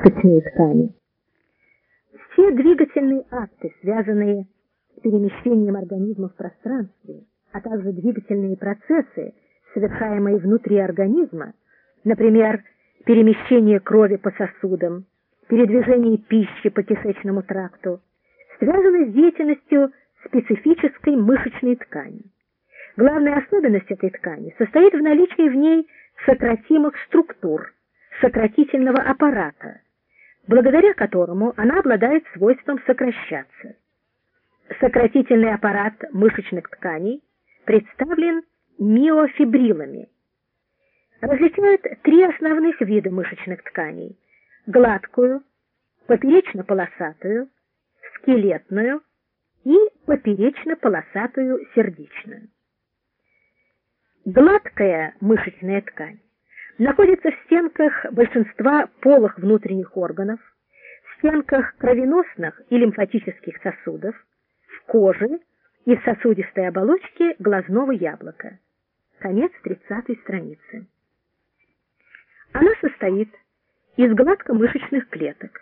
мышечные ткани. Все двигательные акты, связанные с перемещением организма в пространстве, а также двигательные процессы, совершаемые внутри организма, например, перемещение крови по сосудам, передвижение пищи по кишечному тракту, связаны с деятельностью специфической мышечной ткани. Главная особенность этой ткани состоит в наличии в ней сократимых структур, сократительного аппарата, благодаря которому она обладает свойством сокращаться. Сократительный аппарат мышечных тканей представлен миофибрилами. Различают три основных вида мышечных тканей: гладкую, поперечно-полосатую, скелетную и поперечно-полосатую сердечную. Гладкая мышечная ткань находится в стенках большинства полых внутренних органов, в стенках кровеносных и лимфатических сосудов, в коже и в сосудистой оболочке глазного яблока. Конец 30 страницы. Она состоит из гладкомышечных клеток.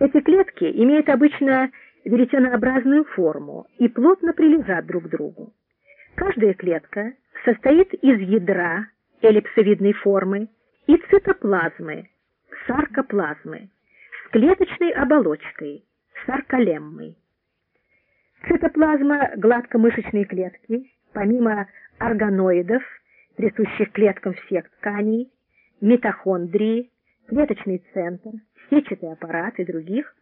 Эти клетки имеют обычно веретенообразную форму и плотно прилежат друг к другу. Каждая клетка состоит из ядра эллипсовидной формы и цитоплазмы, саркоплазмы, с клеточной оболочкой, сарколеммой. Цитоплазма гладкомышечной клетки, помимо органоидов, присущих клеткам всех тканей, митохондрии, клеточный центр, сетчатый аппарат и других,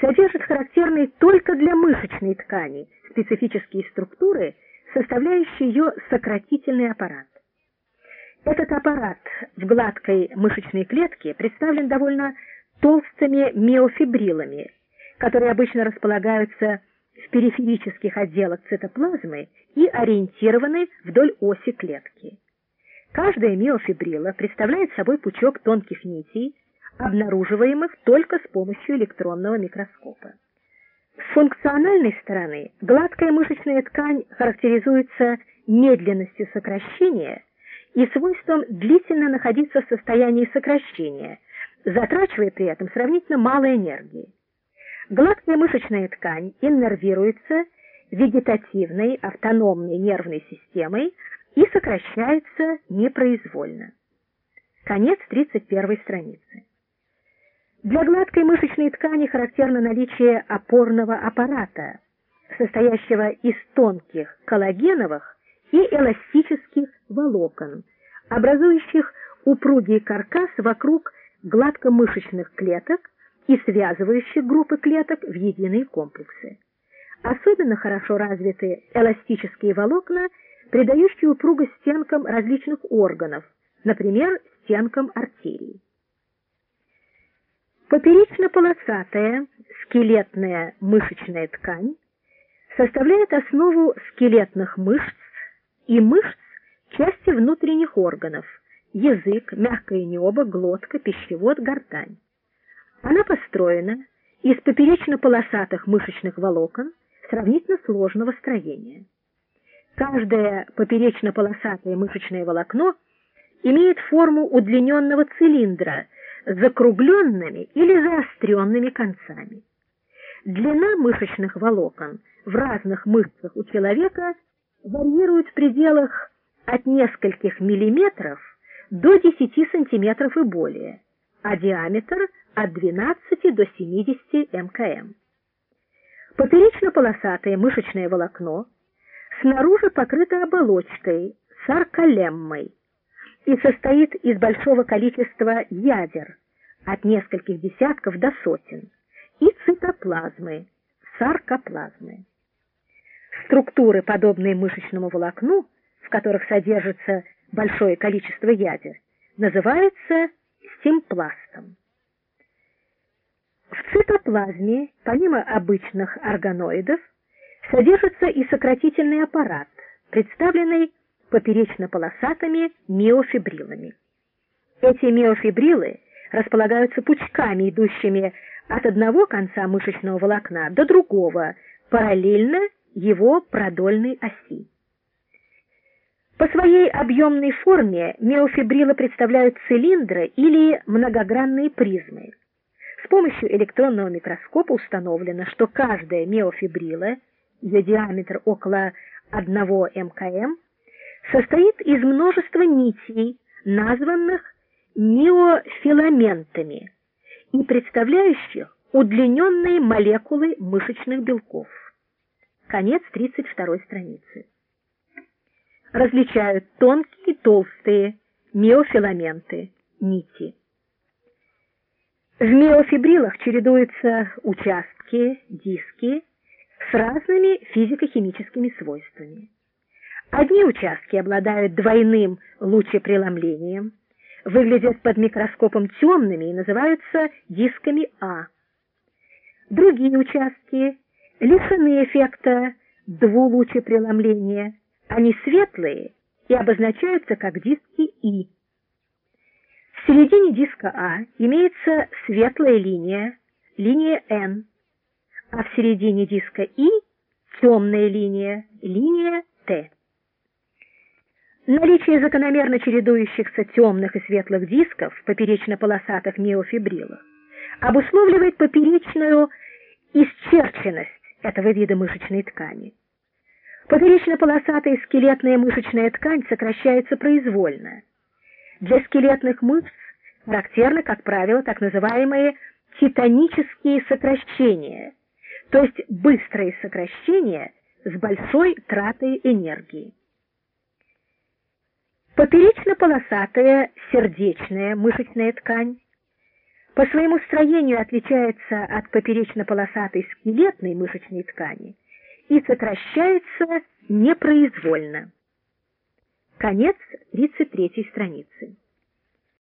содержит характерные только для мышечной ткани специфические структуры, составляющие ее сократительный аппарат. Этот аппарат в гладкой мышечной клетке представлен довольно толстыми миофибрилами, которые обычно располагаются в периферических отделах цитоплазмы и ориентированы вдоль оси клетки. Каждая миофибрила представляет собой пучок тонких нитей, обнаруживаемых только с помощью электронного микроскопа. С функциональной стороны гладкая мышечная ткань характеризуется медленностью сокращения и свойством длительно находиться в состоянии сокращения, затрачивая при этом сравнительно мало энергии. Гладкая мышечная ткань иннервируется вегетативной автономной нервной системой и сокращается непроизвольно. Конец 31 страницы. Для гладкой мышечной ткани характерно наличие опорного аппарата, состоящего из тонких коллагеновых и эластических волокон, образующих упругий каркас вокруг гладкомышечных клеток и связывающих группы клеток в единые комплексы. Особенно хорошо развиты эластические волокна, придающие упругость стенкам различных органов, например, стенкам артерий. Поперечно-полосатая скелетная мышечная ткань составляет основу скелетных мышц и мышц части внутренних органов: язык, мягкое небо, глотка, пищевод, гортань. Она построена из поперечно-полосатых мышечных волокон сравнительно сложного строения. Каждое поперечно-полосатое мышечное волокно имеет форму удлиненного цилиндра с закругленными или заостренными концами. Длина мышечных волокон в разных мышцах у человека варьирует в пределах от нескольких миллиметров до 10 сантиметров и более, а диаметр от 12 до 70 мкм. Поперечно-полосатое мышечное волокно снаружи покрыто оболочкой сарколеммой и состоит из большого количества ядер, от нескольких десятков до сотен, и цитоплазмы, саркоплазмы. Структуры, подобные мышечному волокну, в которых содержится большое количество ядер, называются симпластом. В цитоплазме, помимо обычных органоидов, содержится и сократительный аппарат, представленный поперечно-полосатыми миофибрилами. Эти миофибрилы располагаются пучками, идущими от одного конца мышечного волокна до другого, параллельно его продольной оси. По своей объемной форме миофибрилы представляют цилиндры или многогранные призмы. С помощью электронного микроскопа установлено, что каждая миофибрила, ее диаметр около 1 мкм, состоит из множества нитей, названных миофиламентами и представляющих удлиненные молекулы мышечных белков. Конец 32 страницы. Различают тонкие и толстые миофиламенты, нити. В миофибрилах чередуются участки, диски с разными физико-химическими свойствами. Одни участки обладают двойным лучепреломлением, выглядят под микроскопом темными и называются дисками А. Другие участки лишены эффекта двулучепреломления, они светлые и обозначаются как диски И. В середине диска А имеется светлая линия, линия N, а в середине диска И темная линия, линия Т. Наличие закономерно чередующихся темных и светлых дисков в поперечно-полосатых миофибрилах обусловливает поперечную исчерченность этого вида мышечной ткани. Поперечно-полосатая скелетная мышечная ткань сокращается произвольно. Для скелетных мышц характерны, как правило, так называемые титанические сокращения, то есть быстрые сокращения с большой тратой энергии. Поперечно-полосатая сердечная мышечная ткань по своему строению отличается от поперечно-полосатой скелетной мышечной ткани и сокращается непроизвольно. Конец 33 страницы.